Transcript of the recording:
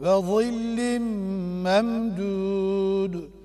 وظل ممدود.